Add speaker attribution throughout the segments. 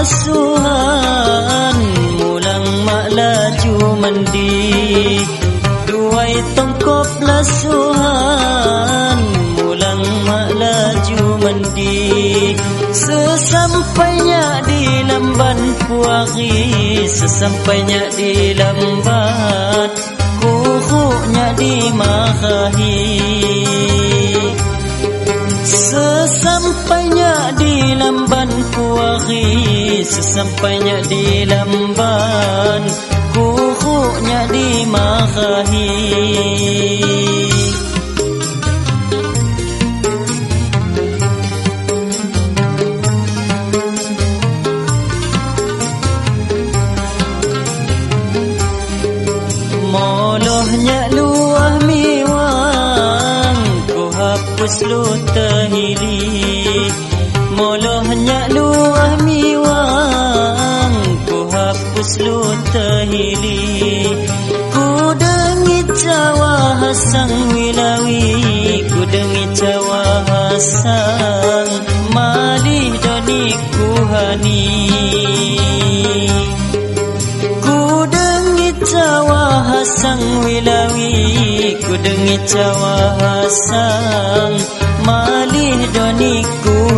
Speaker 1: lasuhan Mulang mak laju mandi. Duai tongkop lasuhan Mulang mak laju mandi. Sesampainya di lamban puari Sesampainya di lamban Kuhuknya di mahahi Sesampainya di lamban kuahi Sesampainya di lamban Kuhuknya di mahahi Molohnya luah miwang Ku hapus lu terhili lu terhili Ku dengi cawa hasang wilawi. Ku dengi cawa hasang Malih doni kuhani. Ku dengi cawa hasang wilawi. Ku dengi cawa hasang Malih doni kuhani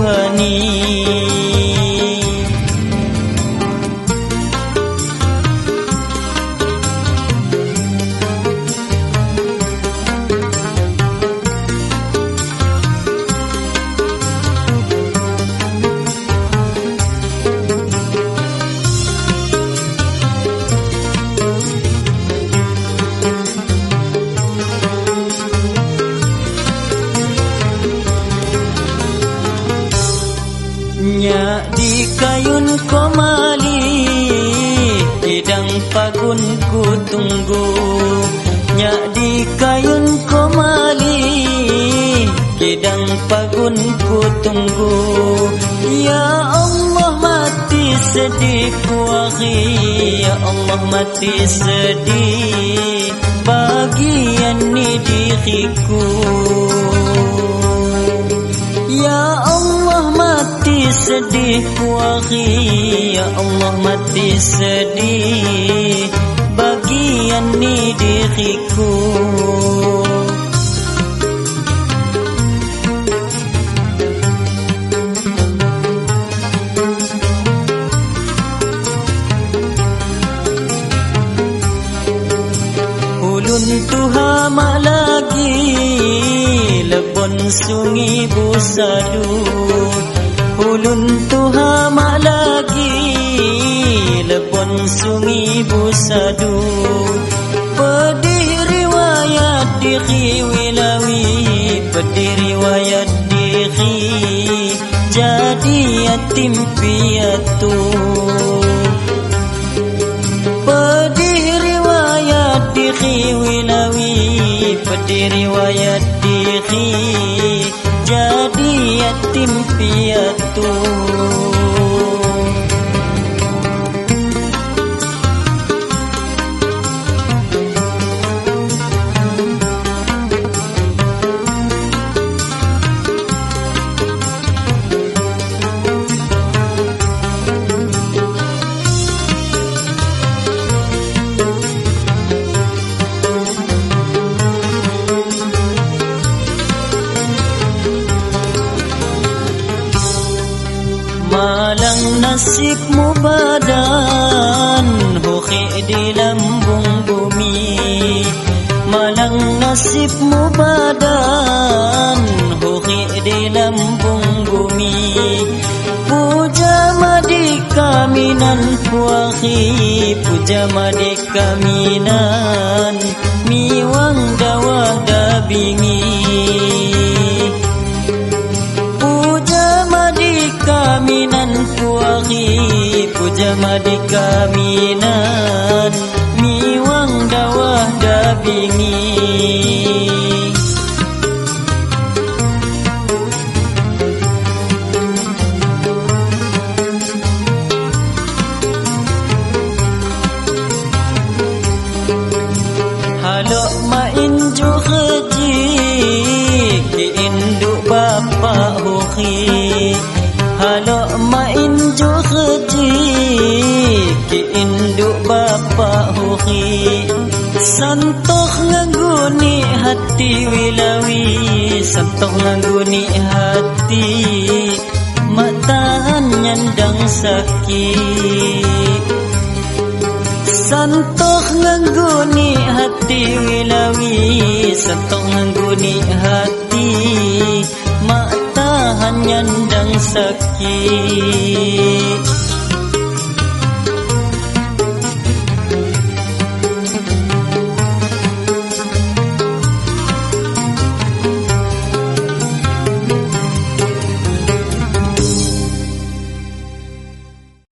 Speaker 1: komali Hidang pagun ku tunggu. Nya di kayun komali Hidang pagun ku tunggu. Ya Allah mati sedih kuahi. Ya Allah mati sedih. Bagian ni diriku sedih kuahi Ya Allah mati sedih. Bagian ni diriku. Ulun tuha Lebon sungi busadu Ulun tuha mak lagi Lebon sungi busadu Pedih riwayat diri wilawi Pedih riwayat diri Jadi yatim piatu. Pedih riwayat diri wilawi Pedih riwayat diri Jadi yatim piatu nasibmu badan Hukhi di lambung bumi. Malang nasibmu badan Hukhi di lambung bumi. Puja madi kaminan puahi Puja madi kaminan. Miwang dawah dabingi Madi kaminan Miwang dawah dabingi. Halo ma inju khaji Ki induk bapa huki Halo ma inju Hajo khaji Ki induk bapa huhi. Santoh ngaguni hati wilawi Santoh ngaguni hati. Matahan nyandang sakit Santoh ngaguni hati wilawi Santoh ngaguni hati. Matahan nyandang sakit